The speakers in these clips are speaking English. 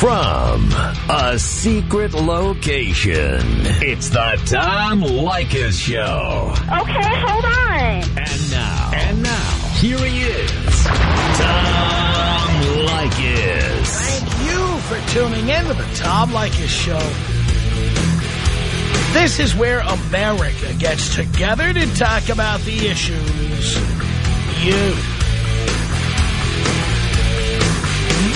From a secret location, it's the Tom Leykis Show. Okay, hold on. And now. And now. Here he is. Tom Leykis. Thank you for tuning in to the Tom Leykis Show. This is where America gets together to talk about the issues you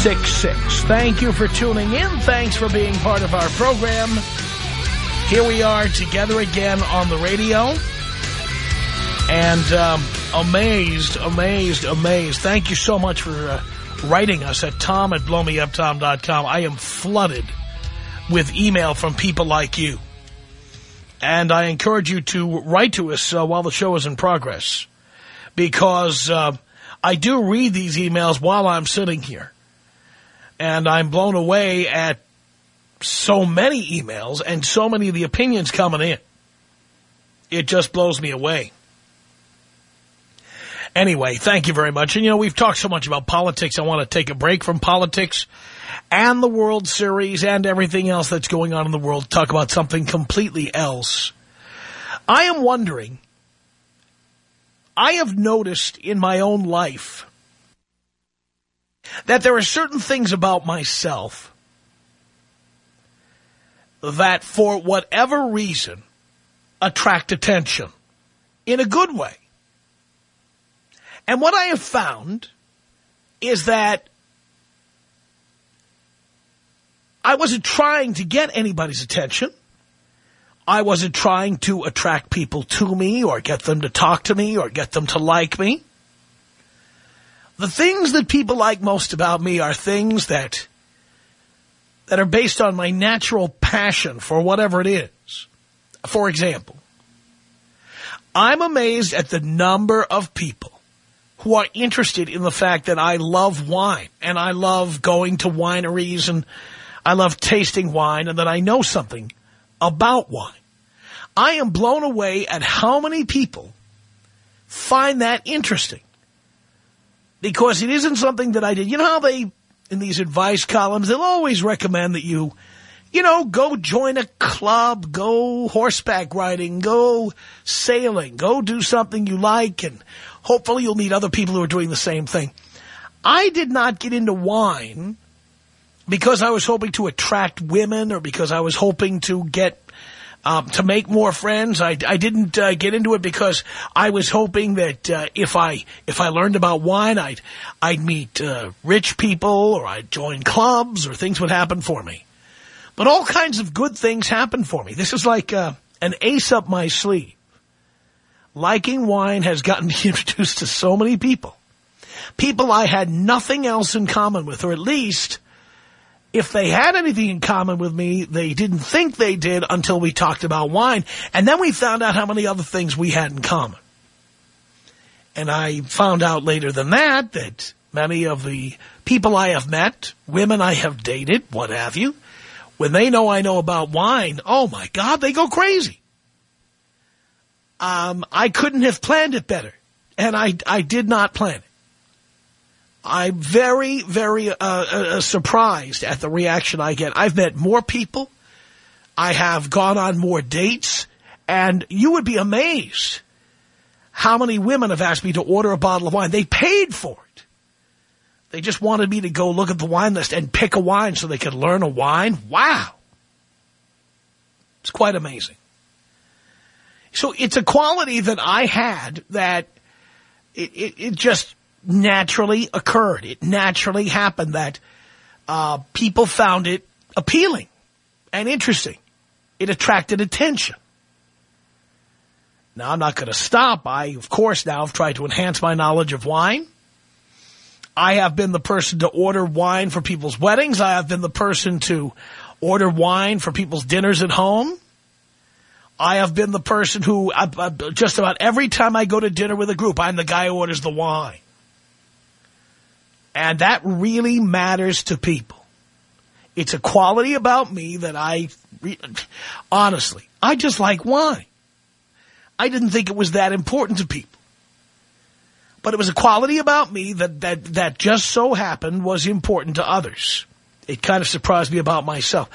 1-800-5800-866. Thank you for tuning in. Thanks for being part of our program. Here we are together again on the radio. And um, amazed, amazed, amazed. Thank you so much for uh, writing us at tom at blowmeuptom.com. I am flooded with email from people like you. And I encourage you to write to us uh, while the show is in progress. Because uh, I do read these emails while I'm sitting here. And I'm blown away at so many emails and so many of the opinions coming in. It just blows me away. Anyway, thank you very much. And, you know, we've talked so much about politics. I want to take a break from politics and the World Series and everything else that's going on in the world. Talk about something completely else. I am wondering, I have noticed in my own life that there are certain things about myself that for whatever reason attract attention in a good way. And what I have found is that I wasn't trying to get anybody's attention. I wasn't trying to attract people to me or get them to talk to me or get them to like me. The things that people like most about me are things that that are based on my natural passion for whatever it is. For example, I'm amazed at the number of people who are interested in the fact that I love wine and I love going to wineries and I love tasting wine and that I know something about wine. I am blown away at how many people find that interesting because it isn't something that I did. You know how they, in these advice columns, they'll always recommend that you, you know, go join a club, go horseback riding, go sailing, go do something you like, and hopefully you'll meet other people who are doing the same thing. I did not get into wine because I was hoping to attract women or because I was hoping to get um, to make more friends. I, I didn't uh, get into it because I was hoping that uh, if I if I learned about wine, I'd I'd meet uh, rich people or I'd join clubs or things would happen for me. But all kinds of good things happened for me. This is like uh, an ace up my sleeve. Liking wine has gotten me introduced to so many people. People I had nothing else in common with, or at least if they had anything in common with me, they didn't think they did until we talked about wine. And then we found out how many other things we had in common. And I found out later than that that many of the people I have met, women I have dated, what have you, when they know I know about wine, oh my God, they go crazy. Um, I couldn't have planned it better. And I, I did not plan it. I'm very, very uh, uh, surprised at the reaction I get. I've met more people. I have gone on more dates. And you would be amazed how many women have asked me to order a bottle of wine. They paid for it. They just wanted me to go look at the wine list and pick a wine so they could learn a wine. Wow. It's quite amazing. So it's a quality that I had that it, it, it just naturally occurred. It naturally happened that uh, people found it appealing and interesting. It attracted attention. Now, I'm not going to stop. I, of course, now have tried to enhance my knowledge of wine. I have been the person to order wine for people's weddings. I have been the person to order wine for people's dinners at home. I have been the person who, uh, uh, just about every time I go to dinner with a group, I'm the guy who orders the wine. And that really matters to people. It's a quality about me that I, honestly, I just like wine. I didn't think it was that important to people. But it was a quality about me that, that, that just so happened was important to others. It kind of surprised me about myself.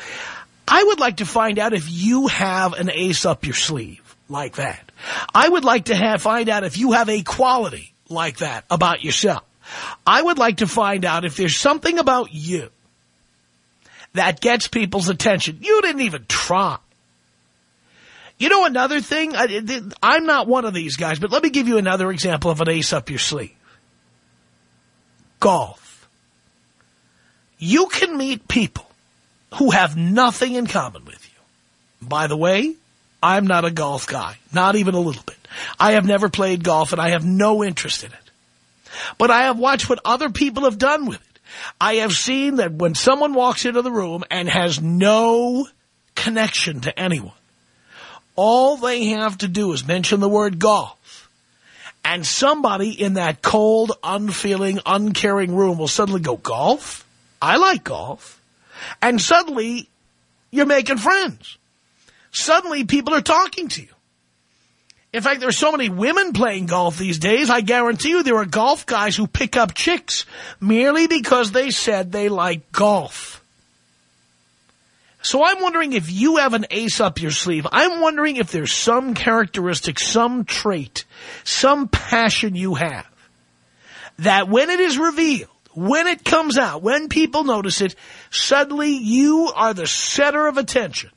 I would like to find out if you have an ace up your sleeve like that. I would like to have, find out if you have a quality like that about yourself. I would like to find out if there's something about you that gets people's attention. You didn't even try. You know another thing? I, I'm not one of these guys, but let me give you another example of an ace up your sleeve. Golf. You can meet people who have nothing in common with you. By the way, I'm not a golf guy, not even a little bit. I have never played golf and I have no interest in it. But I have watched what other people have done with it. I have seen that when someone walks into the room and has no connection to anyone, all they have to do is mention the word golf. And somebody in that cold, unfeeling, uncaring room will suddenly go, golf? I like golf. And suddenly, you're making friends. Suddenly, people are talking to you. In fact, there are so many women playing golf these days, I guarantee you there are golf guys who pick up chicks merely because they said they like golf. So I'm wondering if you have an ace up your sleeve. I'm wondering if there's some characteristic, some trait, some passion you have that when it is revealed, when it comes out, when people notice it, suddenly you are the center of attention.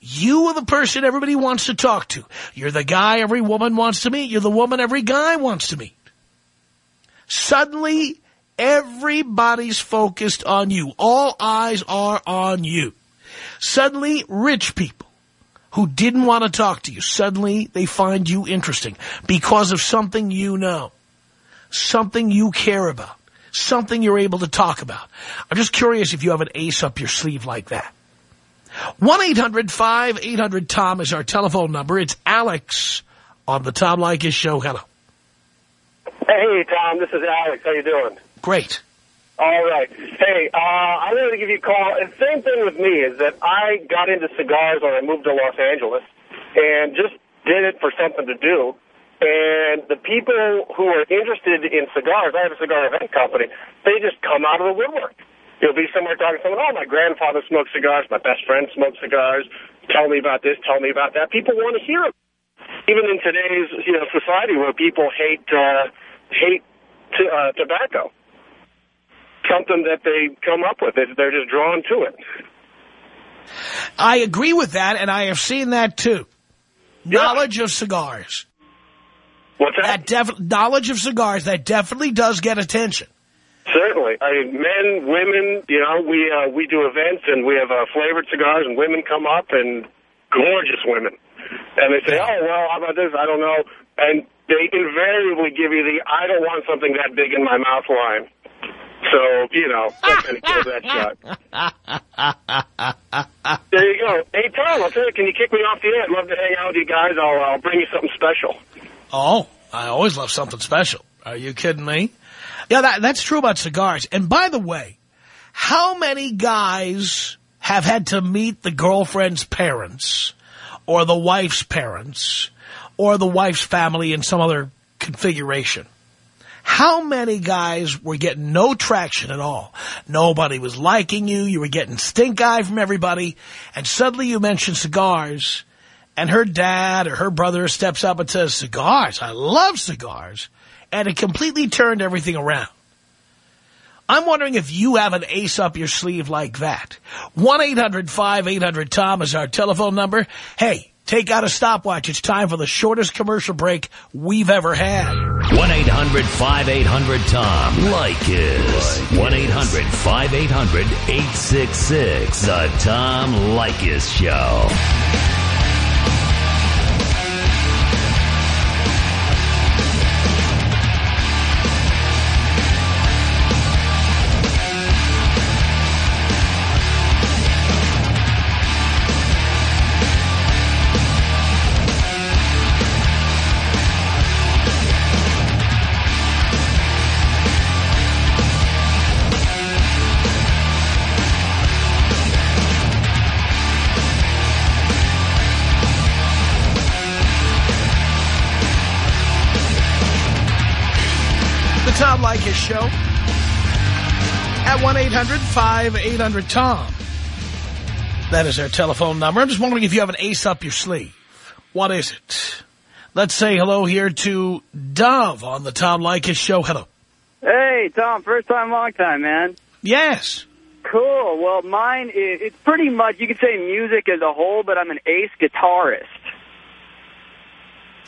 You are the person everybody wants to talk to. You're the guy every woman wants to meet. You're the woman every guy wants to meet. Suddenly, everybody's focused on you. All eyes are on you. Suddenly, rich people who didn't want to talk to you, suddenly they find you interesting because of something you know, something you care about, something you're able to talk about. I'm just curious if you have an ace up your sleeve like that. 1-800-5800-TOM is our telephone number. It's Alex on the Tom Leykis show. Hello. Hey, Tom. This is Alex. How you doing? Great. All right. Hey, uh, I wanted to give you a call. And same thing with me is that I got into cigars when I moved to Los Angeles and just did it for something to do. And the people who are interested in cigars, I have a cigar event company, they just come out of the woodwork. You'll be somewhere talking to someone, oh, my grandfather smoked cigars, my best friend smoked cigars, tell me about this, tell me about that. People want to hear it. Even in today's you know society where people hate uh, hate t uh, tobacco, something that they come up with, they're just drawn to it. I agree with that, and I have seen that too. Yeah. Knowledge of cigars. What's that? That knowledge of cigars, that definitely does get attention. I mean, men, women, you know, we uh, we do events and we have uh, flavored cigars and women come up and gorgeous women. And they say, oh, well, how about this? I don't know. And they invariably give you the, I don't want something that big in my mouth line. So, you know, that kind of kills that shot. there you go. Hey, Tom, I'll tell you, can you kick me off the air? I'd love to hang out with you guys. I'll, I'll bring you something special. Oh, I always love something special. Are you kidding me? Yeah, that, that's true about cigars. And by the way, how many guys have had to meet the girlfriend's parents or the wife's parents or the wife's family in some other configuration? How many guys were getting no traction at all? Nobody was liking you. You were getting stink eye from everybody. And suddenly you mention cigars and her dad or her brother steps up and says, cigars, I love cigars and it completely turned everything around. I'm wondering if you have an ace up your sleeve like that. 1-800-5800-TOM is our telephone number. Hey, take out a stopwatch. It's time for the shortest commercial break we've ever had. 1-800-5800-TOM. Leykis. 1-800-5800-866. The Tom Leykis Show. Tom Leykis Show at 1-800-5800-TOM. That is our telephone number. I'm just wondering if you have an ace up your sleeve. What is it? Let's say hello here to Dove on the Tom Leykis Show. Hello. Hey, Tom. First time, long time, man. Yes. Cool. Well, mine is, it's pretty much, you could say music as a whole, but I'm an ace guitarist.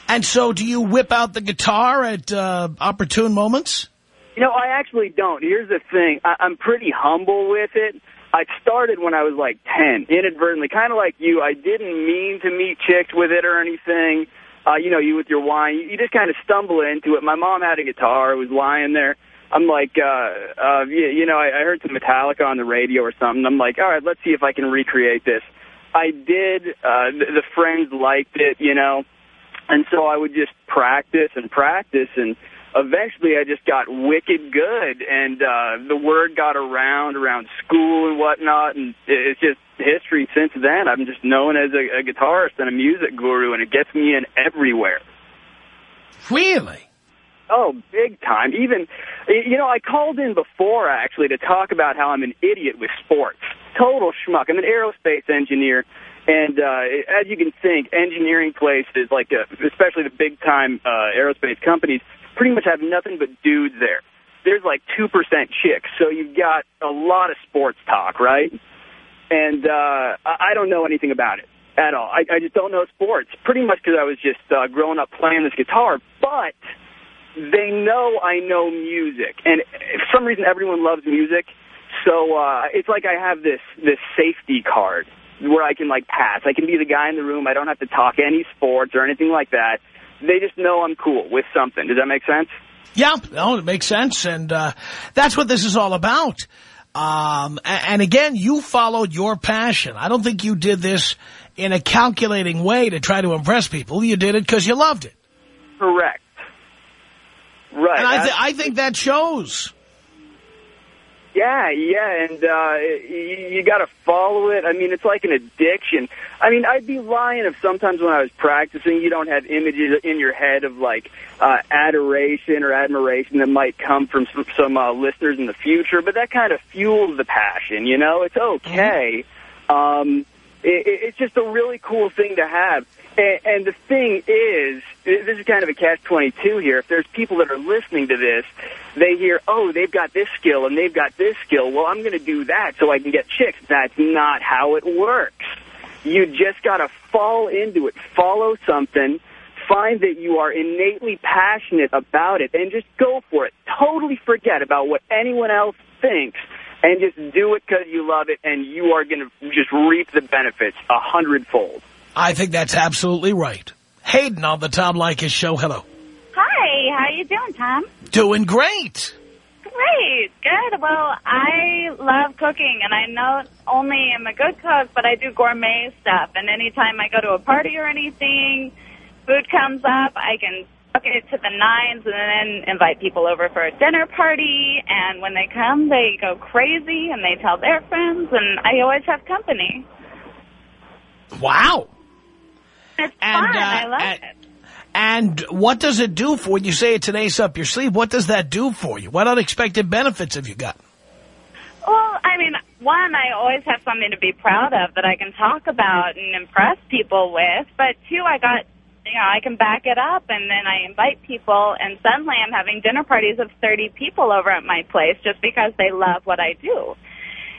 And so do you whip out the guitar at uh, opportune moments? You know, I actually don't. Here's the thing. I, I'm pretty humble with it. I started when I was like 10, inadvertently, kind of like you. I didn't mean to meet chicks with it or anything. Uh, you know, you with your wine, you, you just kind of stumble into it. My mom had a guitar. It was lying there. I'm like, uh, uh, you, you know, I, I heard some Metallica on the radio or something. I'm like, all right, let's see if I can recreate this. I did. Uh, the, the friends liked it, you know, and so I would just practice and practice and eventually I just got wicked good, and uh, the word got around around school and whatnot, and it's just history since then. I'm just known as a, a guitarist and a music guru, and it gets me in everywhere. Really? Oh, big time. Even, you know, I called in before, actually, to talk about how I'm an idiot with sports. Total schmuck. I'm an aerospace engineer, and uh, as you can think, engineering places, like uh, especially the big-time uh, aerospace companies, pretty much have nothing but dudes there. There's like 2% chicks, so you've got a lot of sports talk, right? And uh, I don't know anything about it at all. I, I just don't know sports, pretty much because I was just uh, growing up playing this guitar. But they know I know music, and for some reason everyone loves music. So uh, it's like I have this this safety card where I can like pass. I can be the guy in the room. I don't have to talk any sports or anything like that. They just know I'm cool with something. Does that make sense? Yeah, no, it makes sense, and uh, that's what this is all about. Um, and again, you followed your passion. I don't think you did this in a calculating way to try to impress people. You did it because you loved it. Correct. Right. And I, th I think that shows. Yeah, yeah, and uh, you, you got to follow it. I mean, it's like an addiction. I mean, I'd be lying if sometimes when I was practicing, you don't have images in your head of like uh, adoration or admiration that might come from some, some uh, listeners in the future. But that kind of fuels the passion. You know, it's okay. Um, it, it's just a really cool thing to have. And, and the thing is, this is kind of a catch-22 here. If there's people that are listening to this, they hear, oh, they've got this skill and they've got this skill. Well, I'm going to do that so I can get chicks. That's not how it works. You just got to fall into it, follow something, find that you are innately passionate about it, and just go for it. Totally forget about what anyone else thinks and just do it because you love it, and you are going to just reap the benefits a hundredfold. I think that's absolutely right. Hayden on the Tom Leykis show. Hello. Hi, how you doing, Tom? Doing great. Great, good. Well, I love cooking, and I not only am a good cook, but I do gourmet stuff. And anytime I go to a party or anything, food comes up, I can cook it to the nines and then invite people over for a dinner party. And when they come, they go crazy, and they tell their friends, and I always have company. Wow. It's And, fun. uh, I love and- it. And what does it do for when you say it's an ace up your sleeve? What does that do for you? What unexpected benefits have you got? Well, I mean, one, I always have something to be proud of that I can talk about and impress people with. But two, I got, you know, I can back it up and then I invite people and suddenly I'm having dinner parties of 30 people over at my place just because they love what I do.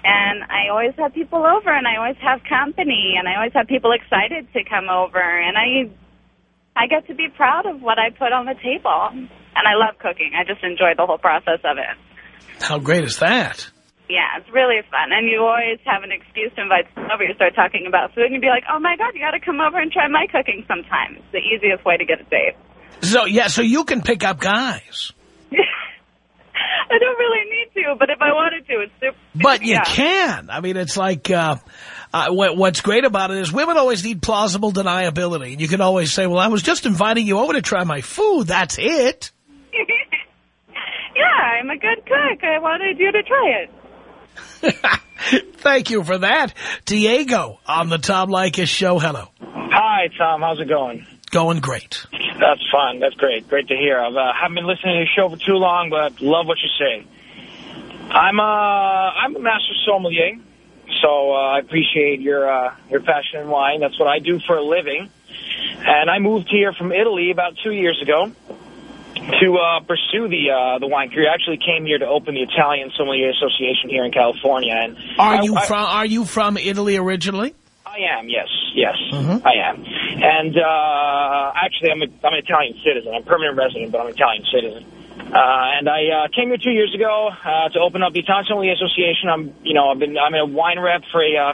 And I always have people over and I always have company and I always have people excited to come over and I, I get to be proud of what I put on the table. And I love cooking. I just enjoy the whole process of it. How great is that? Yeah, it's really fun. And you always have an excuse to invite someone over. You start talking about food and you'd be like, oh, my God, you got to come over and try my cooking sometime. It's the easiest way to get a date. So, yeah, so you can pick up guys. I don't really need to, but if I wanted to, it's super. But you yeah. can. I mean, it's like, uh, uh, what, what's great about it is women always need plausible deniability. And you can always say, well, I was just inviting you over to try my food. That's it. yeah, I'm a good cook. I wanted you to try it. Thank you for that. Diego on the Tom Leykis show. Hello. Hi, Tom. How's it going? Going great. That's fun. That's great. Great to hear. I've, uh, haven't been listening to your show for too long, but love what you say. I'm uh, I'm a master sommelier, so uh, I appreciate your uh, your passion in wine. That's what I do for a living. And I moved here from Italy about two years ago to uh, pursue the uh, the wine career. I actually came here to open the Italian Sommelier Association here in California. And Are I- you I- from Are you from Italy originally? I am, yes, yes, Mhm. I am. And uh, actually, I'm, a, I'm an Italian citizen. I'm a permanent resident, but I'm an Italian citizen. Uh, and I uh, came here two years ago uh, to open up the Italian Sommelier Association. I'm, you know, I've been I'm a wine rep for a uh,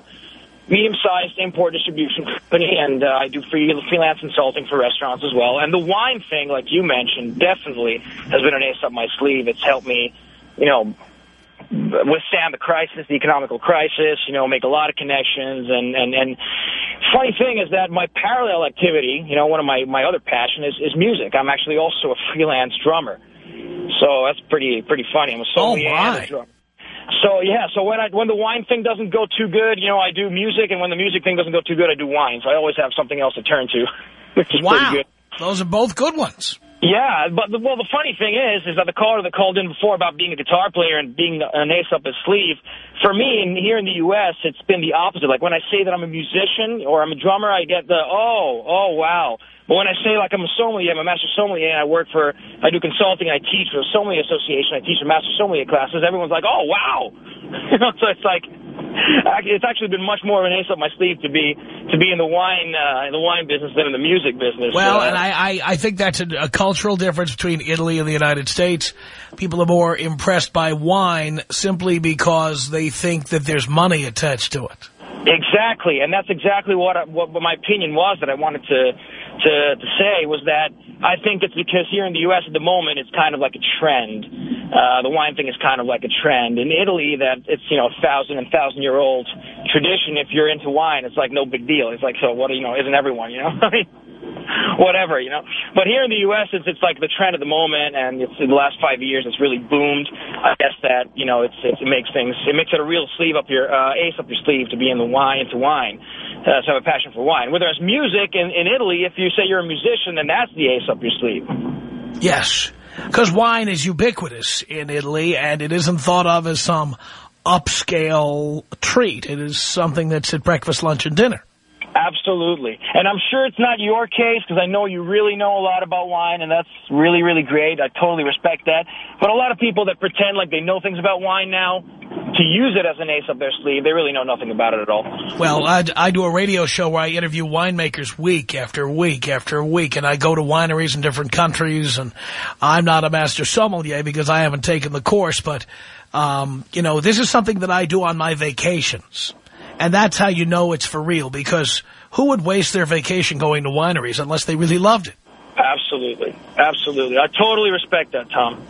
medium-sized import distribution company, and uh, I do free, freelance consulting for restaurants as well. And the wine thing, like you mentioned, definitely has been an ace up my sleeve. It's helped me, you know, withstand the crisis, the economical crisis, you know, make a lot of connections. And, and, and funny thing is that my parallel activity, you know, one of my, my other passion is, is music. I'm actually also a freelance drummer. So that's pretty, pretty funny. I'm a my. a drummer. So yeah, so when I when the wine thing doesn't go too good, you know, I do music, and when the music thing doesn't go too good, I do wine. So I always have something else to turn to, which is Wow, pretty good. those are both good ones. Yeah, but the, well, the funny thing is, is that the caller that called in before about being a guitar player and being an ace up his sleeve, for me, and here in the U.S., it's been the opposite. Like when I say that I'm a musician or I'm a drummer, I get the oh, oh, wow. But when I say like I'm a sommelier, I'm a master sommelier, and I work for, I do consulting, I teach for the sommelier association, I teach for master sommelier classes. Everyone's like, oh, wow. so it's like, it's actually been much more of an ace up my sleeve to be to be in the wine uh, in the wine business than in the music business. Well, Uh, and I, I, I think that's a, a cultural difference between Italy and the United States. People are more impressed by wine simply because they think that there's money attached to it. Exactly, and that's exactly what I, what my opinion was that I wanted to to to say was that I think it's because here in the U.S. at the moment it's kind of like a trend. Uh, the wine thing is kind of like a trend. In Italy, that it's you know a thousand and thousand year old tradition. If you're into wine, it's like no big deal. It's like so what you know isn't everyone you know. Whatever, you know. But here in the U.S., it's, it's like the trend of the moment, and it's in the last five years, it's really boomed. I guess that, you know, it's, it's, it makes things, it makes it a real sleeve up your, uh, ace up your sleeve to be in the wine, into wine, uh, to have a passion for wine. Whether Whereas music in, in Italy, if you say you're a musician, then that's the ace up your sleeve. Yes, because wine is ubiquitous in Italy, and it isn't thought of as some upscale treat. It is something that's at breakfast, lunch, and dinner. Absolutely. And I'm sure it's not your case because I know you really know a lot about wine, and that's really, really great. I totally respect that. But a lot of people that pretend like they know things about wine now, to use it as an ace up their sleeve, they really know nothing about it at all. Well, I, I do a radio show where I interview winemakers week after week after week, and I go to wineries in different countries, and I'm not a master sommelier because I haven't taken the course, but, um, you know, this is something that I do on my vacations. And that's how you know it's for real, because who would waste their vacation going to wineries unless they really loved it? Absolutely. Absolutely. I totally respect that, Tom.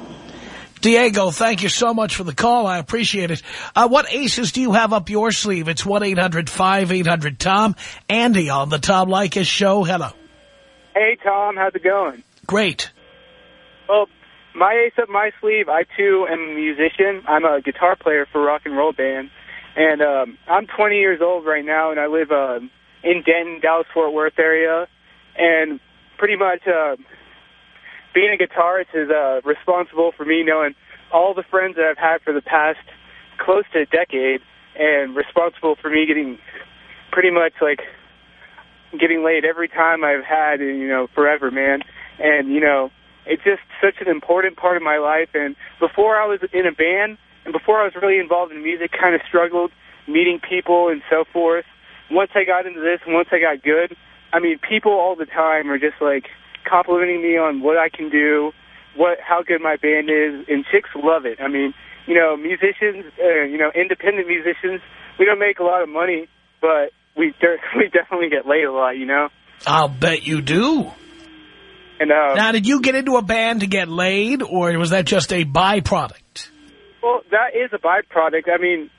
Diego, thank you so much for the call. I appreciate it. Uh, what aces do you have up your sleeve? It's 1-800-5800-TOM. Andy on the Tom Leykis show. Hello. Hey, Tom. How's it going? Great. Well, my ace up my sleeve, I, too, am a musician. I'm a guitar player for rock and roll band. And um, I'm 20 years old right now, and I live uh, in Denton, Dallas-Fort Worth area. And pretty much uh, being a guitarist is uh, responsible for me knowing all the friends that I've had for the past close to a decade and responsible for me getting pretty much like getting laid every time I've had, you know, forever, man. And, you know, it's just such an important part of my life. And before I was in a band and before I was really involved in music, kind of struggled meeting people and so forth. Once I got into this once I got good, I mean, people all the time are just like complimenting me on what I can do, what how good my band is, and chicks love it. I mean, you know, musicians, uh, you know, independent musicians, we don't make a lot of money, but we de- we definitely get laid a lot, you know. I'll bet you do. And uh, Now, did you get into a band to get laid, or was that just a byproduct? Well, that is a byproduct. I mean,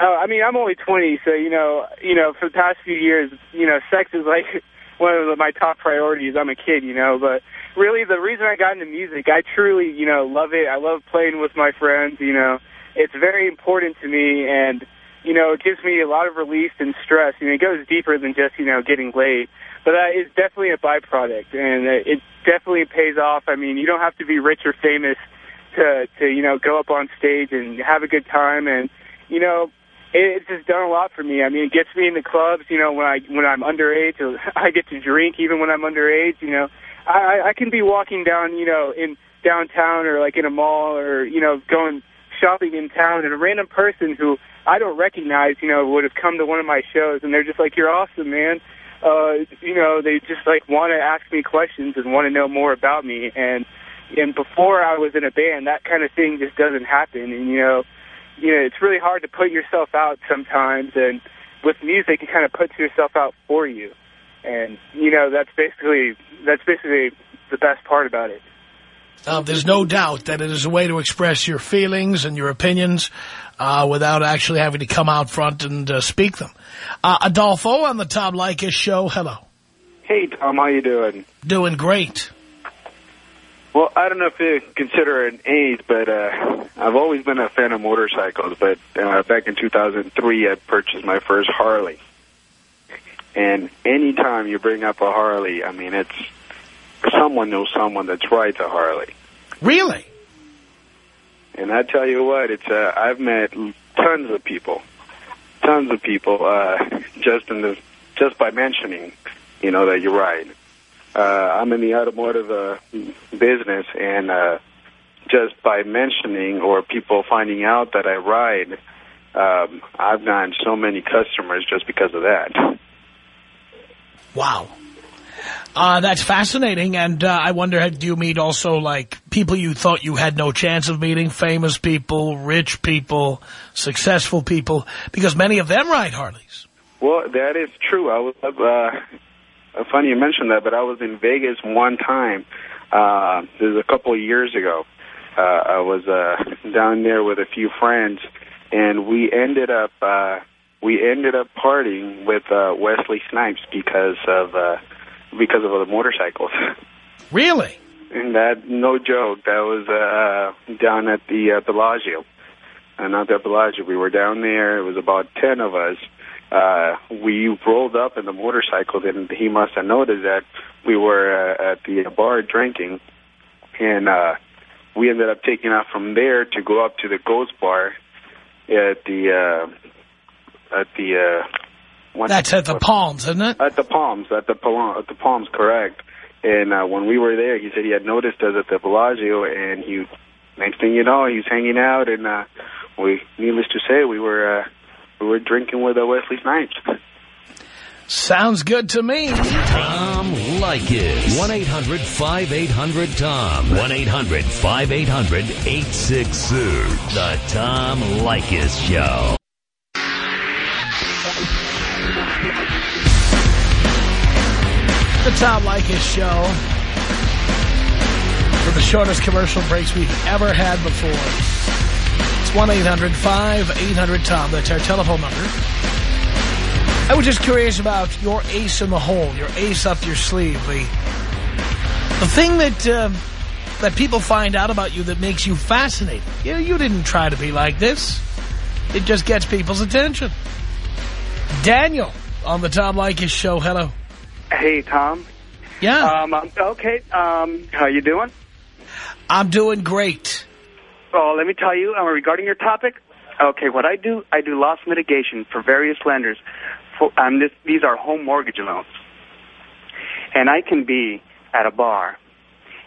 uh, I mean, I'm only 20, so you know, you know, for the past few years, you know, sex is like one of my top priorities. I'm a kid, you know, but really the reason I got into music, I truly, you know, love it. I love playing with my friends, you know. It's very important to me and you know, it gives me a lot of relief and stress. You know, it goes deeper than just, you know, getting laid. But that is definitely a byproduct, and it definitely pays off. I mean, you don't have to be rich or famous to, to you know, go up on stage and have a good time. And, you know, it's just done a lot for me. I mean, it gets me in the clubs, you know, when, I, when I'm underage. I get to drink even when I'm underage, you know. I, I can be walking down, you know, in downtown or like in a mall or, you know, going shopping in town and a random person who I don't recognize, you know, would have come to one of my shows and they're just like, you're awesome, man. Uh, you know, they just like want to ask me questions and want to know more about me. And, and before I was in a band, that kind of thing just doesn't happen. And, you know, you know, it's really hard to put yourself out sometimes. And with music, it kind of puts yourself out for you. And, you know, that's basically, that's basically the best part about it. Uh, there's no doubt that it is a way to express your feelings and your opinions uh, without actually having to come out front and uh, speak them. Uh, Adolfo on the Tom Leykis show. Hello. Hey, Tom. How you doing? Doing great. Well, I don't know if you consider it an age, but uh, I've always been a fan of motorcycles. But uh, back in 2003, I purchased my first Harley. And anytime you bring up a Harley, I mean, it's someone knows someone that's rides a Harley. Really? And I tell you what, it's uh, I've met tons of people, tons of people, uh, just in the just by mentioning, you know, that you ride. Uh, I'm in the automotive uh, business, and uh, just by mentioning or people finding out that I ride, um, I've gotten so many customers just because of that. Wow. Uh, that's fascinating, and uh, I wonder, do you meet also, like, people you thought you had no chance of meeting, famous people, rich people, successful people, because many of them ride Harleys. Well, that is true. I was, uh, funny you mentioned that, but I was in Vegas one time, uh, this was a couple of years ago. Uh, I was uh, down there with a few friends, and we ended up, uh, we ended up partying with uh, Wesley Snipes because of... Uh, because of the motorcycles. Really? And that, no joke, that was uh, down at the uh, Bellagio. Uh, not at Bellagio, we were down there, it was about 10 of us. Uh, we rolled up in the motorcycle, and he must have noticed that we were uh, at the bar drinking. And uh, we ended up taking off from there to go up to the Ghost Bar at the... Uh, at the... Uh, That's at the Palms, isn't it? At the Palms, at the at the Palms, correct. And uh, when we were there, he said he had noticed us at the Bellagio, and he, next thing you know, he's hanging out, and uh, we, needless to say, we were uh, were drinking with uh, Wesley Snipes. Sounds good to me. Tom Leykis. 1-800-5800-TOM. 1-800-5800-866. The Tom Leykis Show. The Tom Leykis Show. For the shortest commercial breaks we've ever had before. It's 1-800-5800-TOM. That's our telephone number. I was just curious about your ace in the hole, your ace up your sleeve. The, the thing that uh, that people find out about you that makes you fascinating. You know, you didn't try to be like this. It just gets people's attention. Daniel on the Tom Leykis Show. Hello. Hey, Tom. Yeah. Um, okay. Um, how you doing? I'm doing great. Well, let me tell you, uh, regarding your topic, okay, what I do, I do loss mitigation for various lenders. For, um, this, these are home mortgage loans. And I can be at a bar,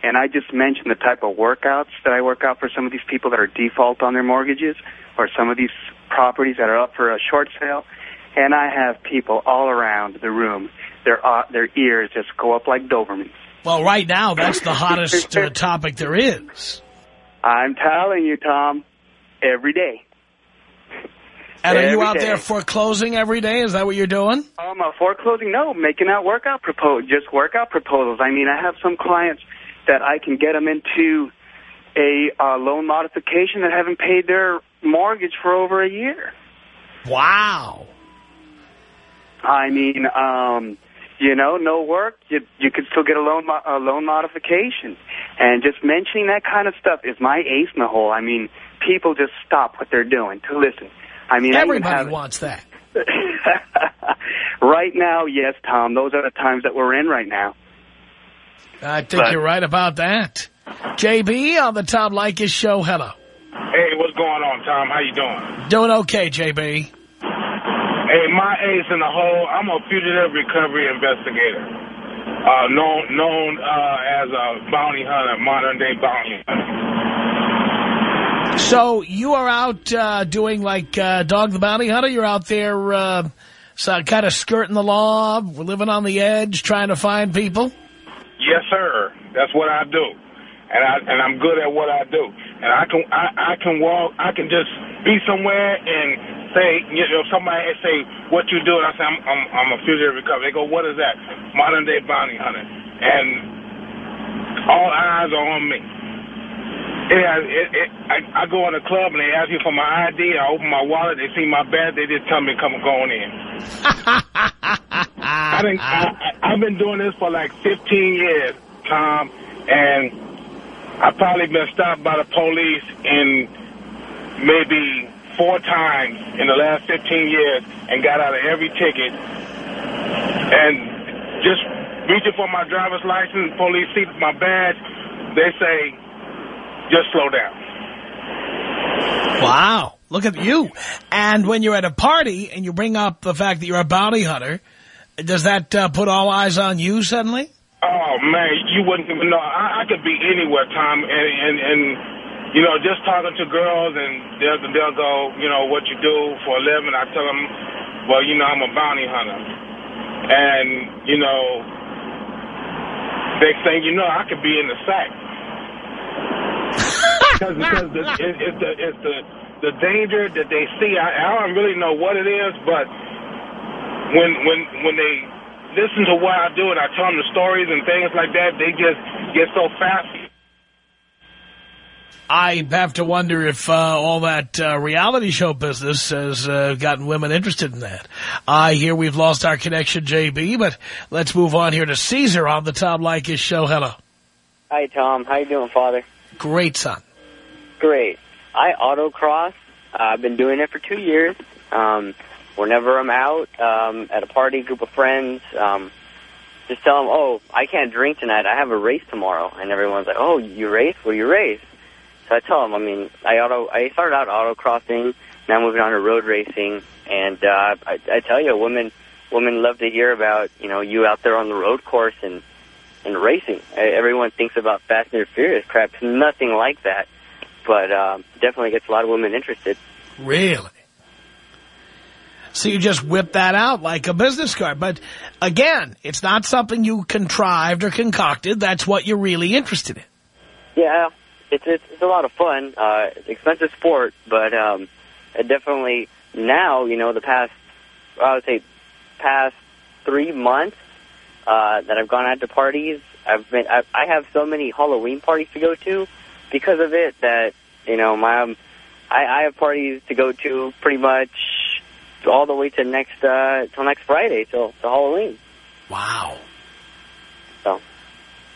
and I just mention the type of workouts that I work out for some of these people that are default on their mortgages, or some of these properties that are up for a short sale, and I have people all around the room their uh, their ears just go up like Dobermans. Well, right now, that's the hottest uh, topic there is. I'm telling you, Tom, every day. And every are you out day. there foreclosing every day? Is that what you're doing? Um, uh, foreclosing? No, making out workout proposals, just workout proposals. I mean, I have some clients that I can get them into a uh, loan modification that haven't paid their mortgage for over a year. Wow. I mean, um, you know, no work, you you could still get a loan a loan modification. And just mentioning that kind of stuff is my ace in the hole. I mean, people just stop what they're doing to listen. I mean, Everybody I have, wants that. right now, yes, Tom. Those are the times that we're in right now. I think But- you're right about that. JB on the Tom Leykis show. Hello. Hey, what's going on, Tom? How you doing? Doing okay, JB. Hey, my ace in the hole, I'm a fugitive recovery investigator. Uh, known known uh, as a bounty hunter, modern day bounty hunter. So you are out uh, doing like uh, Dog the Bounty Hunter? You're out there uh, so kind of skirting the law, living on the edge, trying to find people? Yes, sir. That's what I do, and I and I'm good at what I do. And I can I, I can walk. I can just be somewhere and say, you know, somebody say what you do, and I say I'm I'm, I'm a fugitive recovery. They go, what is that? Modern day bounty hunter, and all eyes are on me. It has, it, it, I, I go in a club and they ask me for my ID. I open my wallet. They see my badge. They just tell me come go on in. I think I, I've been doing this for like 15 years, Tom, and I've probably been stopped by the police in maybe four times in the last 15 years and got out of every ticket. And just reaching for my driver's license, police see my badge, they say, just slow down. Wow. Look at you. And when you're at a party and you bring up the fact that you're a bounty hunter, does that uh, put all eyes on you suddenly? Oh man, you wouldn't even know. I, I could be anywhere, Tom, and, and and you know, just talking to girls, and they'll they'll go, you know, what you do for a living. I tell them, well, you know, I'm a bounty hunter, and you know, they say, you know, I could be in the sack because because the, it, it's the it's the the danger that they see. I, I don't really know what it is, but when when when they listen to what I do and I tell them the stories and things like that, they just get so fast. I have to wonder if uh, all that uh, reality show business has uh, gotten women interested in that. I hear we've lost our connection, JB, but let's move on here to Caesar on the Tom Leykis show. Hello. Hi, Tom. How you doing, Father? Great, son. Great. I autocross. Uh, I've been doing it for two years. Um, whenever I'm out um, at a party, group of friends, um, just tell them, oh, I can't drink tonight. I have a race tomorrow. And everyone's like, oh, you race? Well, you race. So I tell them, I mean, I auto. I started out autocrossing, now moving on to road racing, and uh, I, I tell you, women women love to hear about you know you out there on the road course and and racing. Everyone thinks about Fast and Furious. Crap, it's nothing like that, but um, definitely gets a lot of women interested. Really? So you just whip that out like a business card. But again, it's not something you contrived or concocted. That's what you're really interested in. Yeah, it's it's, it's a lot of fun. Uh, it's expensive sport, but um, it definitely now you know the past I would say past three months uh, that I've gone out to parties. I've been I, I have so many Halloween parties to go to because of it that you know my um, I, I have parties to go to pretty much all the way to next uh, till next Friday till to Halloween. Wow.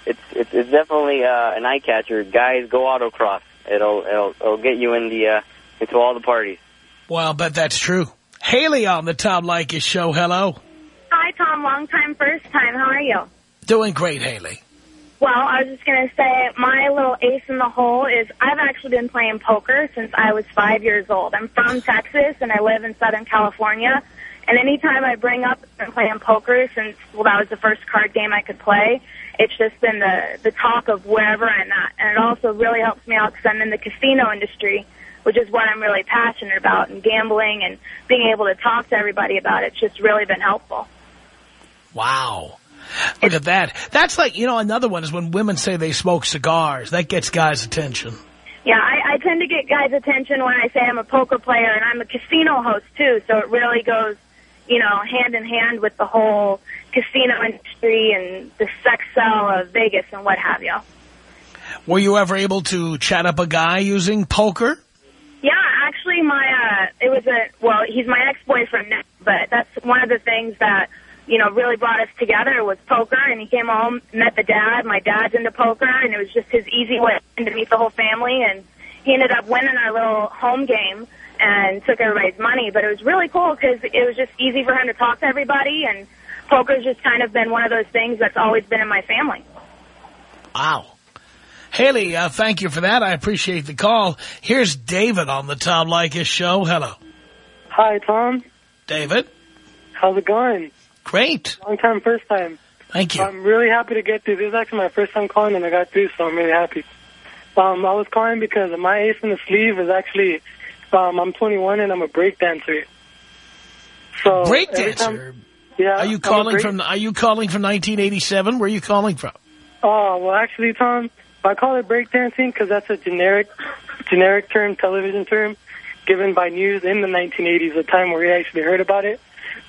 So it's it's, it's definitely uh, an eye catcher. Guys, go autocross. It'll it'll it'll get you in the uh, into all the parties. Well, I bet that's true. Haley on the Tom Leykis show. Hello. Hi, Tom. Long time, first time. How are you? Doing great, Haley. Well, I was just going to say my little ace in the hole is I've actually been playing poker since I was five years old. I'm from Texas, and I live in Southern California. And anytime I bring up I'm playing poker, since, well, that was the first card game I could play, it's just been the, the talk of wherever I'm at. And it also really helps me out because I'm in the casino industry, which is what I'm really passionate about, and gambling and being able to talk to everybody about it. It's just really been helpful. Wow. Look at that. That's like, you know, another one is when women say they smoke cigars. That gets guys' attention. Yeah, I, I tend to get guys' attention when I say I'm a poker player, and I'm a casino host, too, so it really goes, you know, hand in hand with the whole casino industry and the sex sell of Vegas and what have you. Were you ever able to chat up a guy using poker? Yeah, actually, my, uh, it was a, well, he's my ex-boyfriend now, but that's one of the things that you know, really brought us together was poker, and he came home, met the dad. My dad's into poker, and it was just his easy way to meet the whole family, and he ended up winning our little home game, and took everybody's money. But it was really cool because it was just easy for him to talk to everybody, and poker's just kind of been one of those things that's always been in my family. Wow. Haley, uh, thank you for that. I appreciate the call. Here's David on the Tom Leykis show. Hello. Hi, Tom. David. How's it going? Great. Long time, first time. Thank you. I'm really happy to get through. This is actually my first time calling, and I got through, so I'm really happy. Um, I was calling because my ace in the sleeve is actually, um, I'm 21 and I'm a break dancer. So Break every dancer? time- yeah. Are you calling from? Are you calling from 1987? Where are you calling from? Oh, well, actually, Tom, I call it breakdancing because that's a generic, generic term, television term, given by news in the 1980s, the time where we actually heard about it.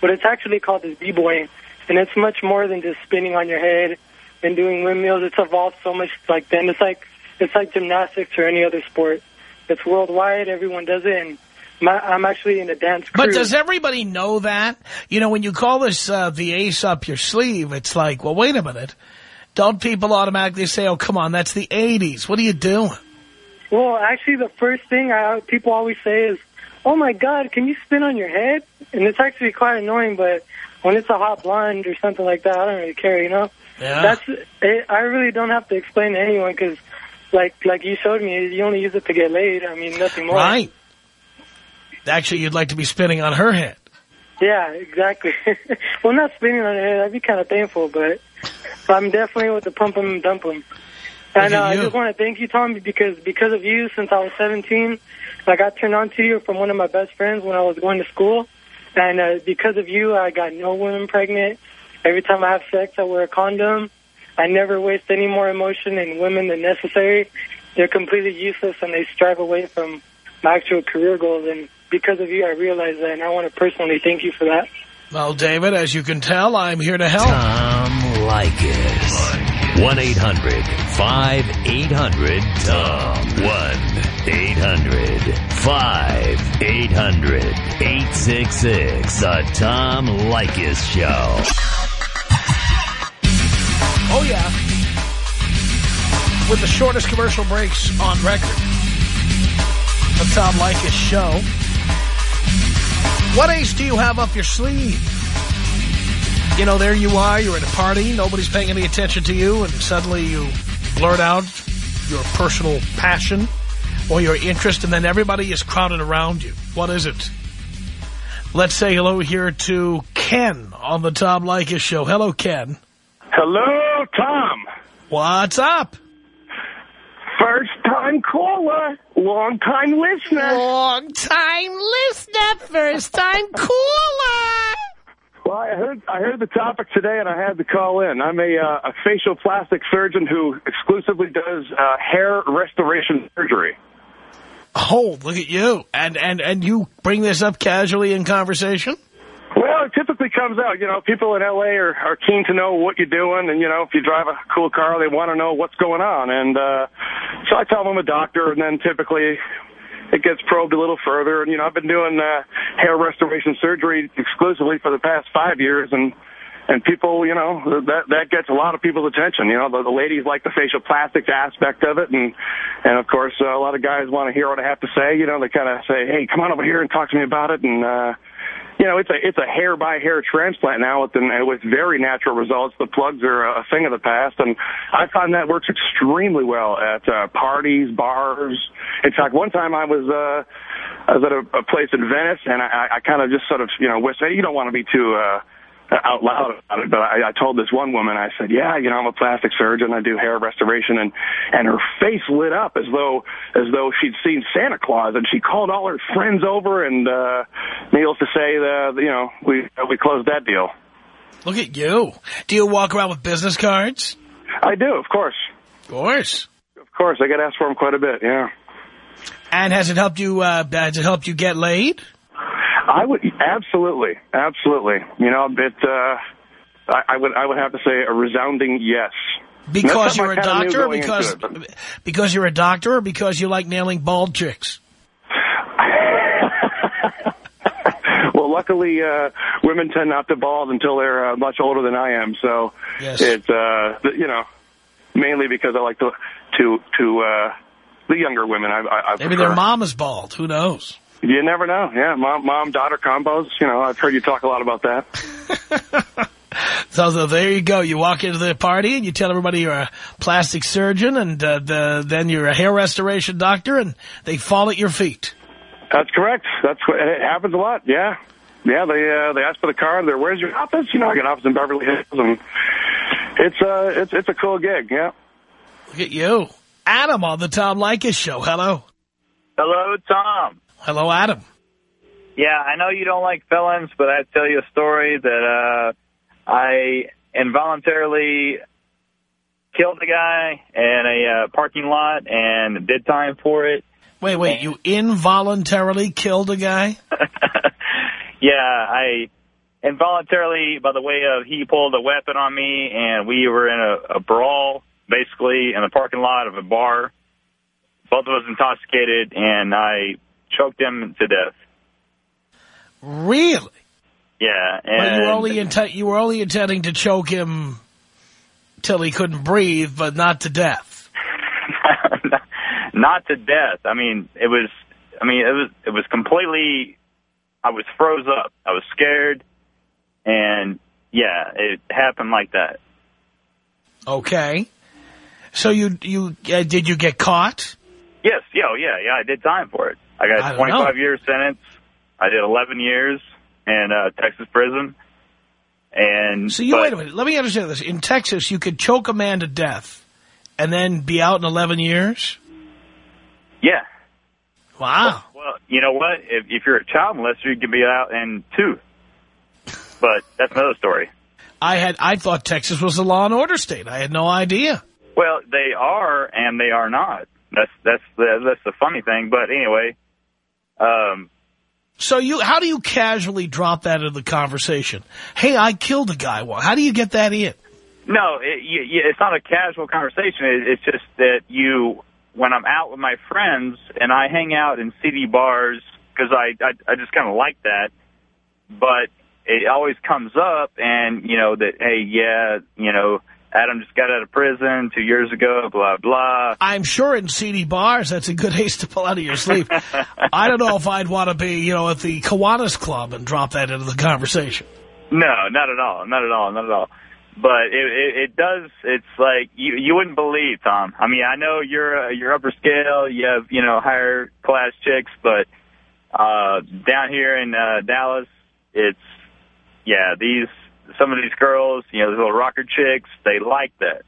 But it's actually called as b-boying, and it's much more than just spinning on your head and doing windmills. It's evolved so much like then. It's like it's like gymnastics or any other sport. It's worldwide. Everyone does it, and my, I'm actually in a dance crew. But does everybody know that? You know, when you call this uh, the ace up your sleeve, it's like, well, wait a minute. Don't people automatically say, oh, come on, that's the 80s. What are you doing? Well, actually, the first thing I, people always say is, "Oh my God, can you spin on your head?" And it's actually quite annoying. But when it's a hot blonde or something like that, I don't really care. You know, Yeah. that's it, I really don't have to explain to anyone because, like, like you showed me, you only use it to get laid. I mean, nothing more. Right. Actually, you'd like to be spinning on her head. Yeah, exactly. well, not spinning on her head. That'd be kind of painful, but I'm definitely with the pump and dump 'em. And uh, I just want to thank you, Tom, because because of you, since I was 17, I got turned on to you from one of my best friends when I was going to school. And uh, because of you, I got no women pregnant. Every time I have sex, I wear a condom. I never waste any more emotion in women than necessary. They're completely useless, and they strive away from my actual career goals. And because of you, I realized that, and I want to personally thank you for that. Well, David, as you can tell, I'm here to help. Tom Leykis. 1-800-5800-TOM. 1-800-5800-866. The Tom Leykis Show. Oh, yeah. With the shortest commercial breaks on record. The Tom Leykis Show. What ace do you have up your sleeve? You know, there you are, you're at a party, nobody's paying any attention to you, and suddenly you blurt out your personal passion or your interest, and then everybody is crowded around you. What is it? Let's say hello here to Ken on the Tom Leykis Show. Hello, Ken. Hello, Tom. What's up? First time caller, long time listener. Long time listener, first time caller. Well, I heard I heard the topic today, and I had to call in. I'm a, uh, a facial plastic surgeon who exclusively does uh, hair restoration surgery. Oh, look at you. And, and, and you bring this up casually in conversation? Well, it typically comes out, you know, people in L.A. are, are keen to know what you're doing, and, you know, if you drive a cool car, they want to know what's going on. And uh, so I tell them I'm a doctor, and then typically it gets probed a little further. And, you know, I've been doing uh, hair restoration surgery exclusively for the past five years, and and people, you know, that that gets a lot of people's attention. You know, the, the ladies like the facial plastics aspect of it, and and of course, uh, a lot of guys want to hear what I have to say. You know, they kind of say, "Hey, come on over here and talk to me about it," and uh, you know, it's a it's a hair by hair transplant now with the, with very natural results. The plugs are a thing of the past, and I find that works extremely well at uh, parties, bars. In fact, one time I was uh, I was at a, a place in Venice, and I, I kind of just sort of you know, hey you don't want to be too. Uh, out loud about it, but I, I told this one woman, I said, yeah, you know, I'm a plastic surgeon. I do hair restoration. And, and her face lit up as though, as though she'd seen Santa Claus and she called all her friends over and, uh, needless to say, uh, you know, we, we closed that deal. Look at you. Do you walk around with business cards? I do, of course. Of course. Of course. I get asked for them quite a bit. Yeah. And has it helped you, uh, has it helped you get laid? I would absolutely, absolutely. You know, it. Uh, I, I would, I would have to say a resounding yes. Because you're a something I kinda knew doctor, or because it, because you're a doctor, or because you like nailing bald chicks? well, luckily, uh, women tend not to bald until they're uh, much older than I am. So Yes. it's, uh, you know, mainly because I like to to to uh, the younger women. I, I, I Maybe prefer. their mom is bald. Who knows? You never know. Yeah, mom, mom, daughter combos. You know, I've heard you talk a lot about that. So, so there you go. You walk into the party and you tell everybody you're a plastic surgeon and uh, the, then you're a hair restoration doctor and they fall at your feet. That's correct. That's what it happens a lot. Yeah, yeah. They uh, they ask for the car. They're where's your office? You know, I got an office in Beverly Hills, and it's uh it's it's a cool gig. Yeah. Look at you, Adam, on the Tom Leykis show. Hello. Hello, Tom. Hello, Adam. Yeah, I know you don't like felons, but I'd tell you a story that uh, I involuntarily killed a guy in a uh, parking lot and did time for it. Wait, wait. You involuntarily killed a guy? Yeah, I involuntarily, by the way of he pulled a weapon on me, and we were in a, a brawl, basically, in the parking lot of a bar. Both of us intoxicated, and I choked him to death. Really? Yeah, But you were only intent you were only intending to choke him till he couldn't breathe, but not to death. not to death. I mean, it was. I mean, it was. It was completely. I was froze up. I was scared, and yeah, it happened like that. Okay. So you you uh, did you get caught? Yes, yeah, oh, yeah, yeah. I did time for it. I got a don't 25 know. year sentence. I did 11 years in uh, Texas prison. And So you but- wait a minute. Let me understand this. In Texas, you could choke a man to death and then be out in 11 years. Yeah. Wow. Well, you know what? If, if you're a child molester, you can be out in two. But that's another story. I had I thought Texas was a law and order state. I had no idea. Well, they are and they are not. That's that's the that's the funny thing. But anyway, um, So you how do you casually drop that into the conversation? Hey, I killed a guy. Well, how do you get that in? no, it, you, it's not a casual conversation. It, it's just that you, when I'm out with my friends and I hang out in city bars because I, I I just kind of like that, but it always comes up and you know that hey yeah you know Adam just got out of prison two years ago blah blah I'm sure in seedy bars, that's a good ace to pull out of your sleeve. I don't know if I'd want to be, you know, at the Kiwanis Club and drop that into the conversation. No, not at all. Not at all. Not at all. But it, it, it does. It's like you you wouldn't believe, Tom. I mean, I know you're uh, you're upper scale. You have you know higher class chicks, but uh, down here in uh, Dallas, it's yeah. These some of these girls, you know, the little rocker chicks, they like that.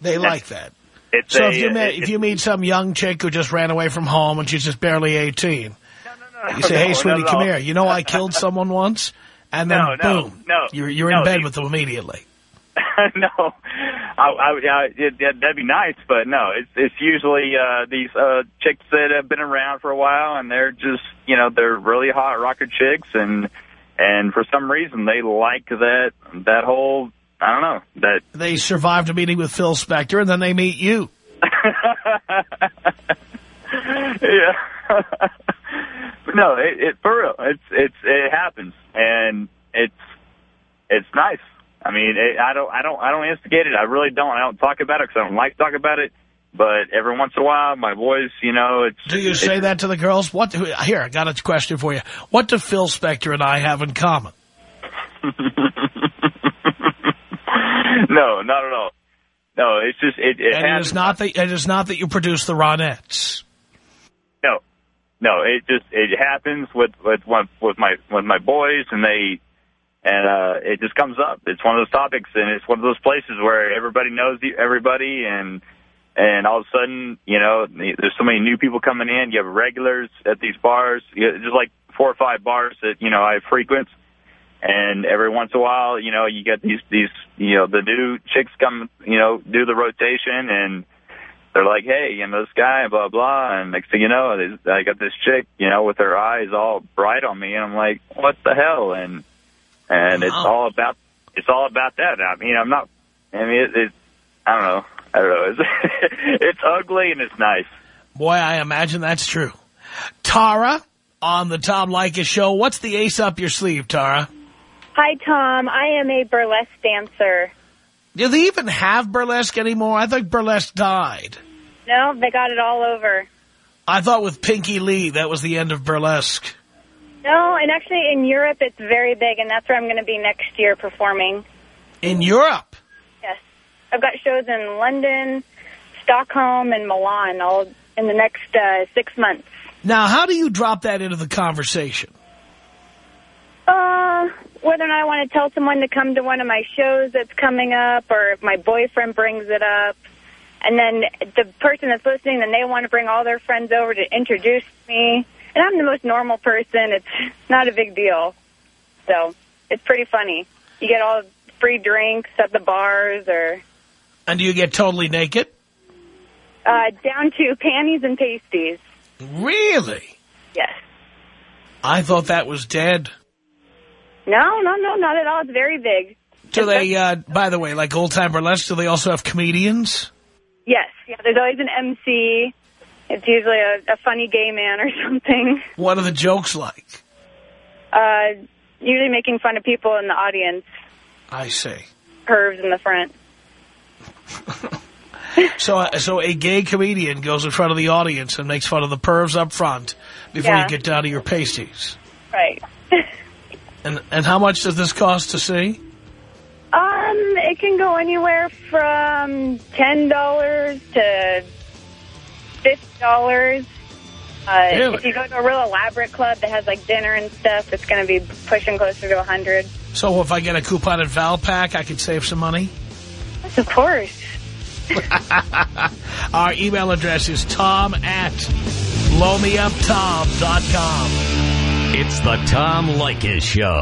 They like that. It's So a, if you, met, it- if you meet some young chick who just ran away from home and she's just barely 18, no, no, no, you say, hey, sweetie, come here. You know I killed someone once? And then, boom, no, you're, you're in bed with them immediately. no, I, I, I it, that- that'd be nice, but no, it's it's usually uh, these uh, chicks that have been around for a while, and they're just you know they're really hot rocker chicks, and and for some reason they like that that whole I don't know that They survived a meeting with Phil Spector, and then they meet you. yeah. no, it, it for real, it's it's it happens, and it's it's nice. I mean, it, I don't I don't I don't instigate it. I really don't. I don't talk about it because I don't like to talk about it. But every once in a while, my boys, you know, it's Do you say that to the girls? What? do- Here, I got a question for you. What do Phil Spector and I have in common? no, not at all. No, it's just it. it and it is not that it is not that you produce the Ronettes. No, no, it just it happens with with one with my with my boys, and they and uh it just comes up. It's one of those topics, and it's one of those places where everybody knows everybody, and and all of a sudden, you know, there's so many new people coming in. You have regulars at these bars, just like four or five bars that you know I frequent. And every once in a while, you know, you get these these you know the new chicks come, you know, do the rotation and they're like, hey, you know, this guy, blah, blah. And next thing you know, I got this chick, you know, with her eyes all bright on me. And I'm like, what the hell? And, and it's all about, it's all about that. I mean, I'm not, I mean, it, it I don't know. I don't know. It's, it's ugly and it's nice. Boy, I imagine that's true. Tara, on the Tom Leykis show. What's the ace up your sleeve, Tara? Hi, Tom. I am a burlesque dancer. Do they even have burlesque anymore? I think burlesque died. No, they got it all over. I thought with Pinky Lee, that was the end of burlesque. No, and actually in Europe it's very big, and that's where I'm going to be next year performing. In Europe? I've got shows in London, Stockholm, and Milan all in the next uh, six months. Now, how do you drop that into the conversation? Uh, whether or not I want to tell someone to come to one of my shows that's coming up, or if my boyfriend brings it up, and then the person that's listening, then they want to bring all their friends over to introduce me. And I'm the most normal person. It's not a big deal. So it's pretty funny. You get all free drinks at the bars or And do you get totally naked? uh, down to panties and pasties. Really? Yes. I thought that was dead. No, no, no, not at all. It's very big. Do they, uh, by the way, like old-time burlesque, do they also have comedians? Yes. Yeah, there's always an MC. It's usually a, a funny gay man or something. What are the jokes like? Uh, usually making fun of people in the audience, I see. curves in the front. So, uh, so a gay comedian goes in front of the audience and makes fun of the pervs up front before Yeah. you get down to your pasties. Right. And and how much does this cost to see? Um, it can go anywhere from ten dollars to fifty dollars. Uh, Really? If you go to a real elaborate club that has like dinner and stuff, it's going to be pushing closer to a hundred. So if I get a coupon at Valpak, I can save some money? Of course. Our email address is tom at blowmeuptom.com. It's the Tom Leykis Show.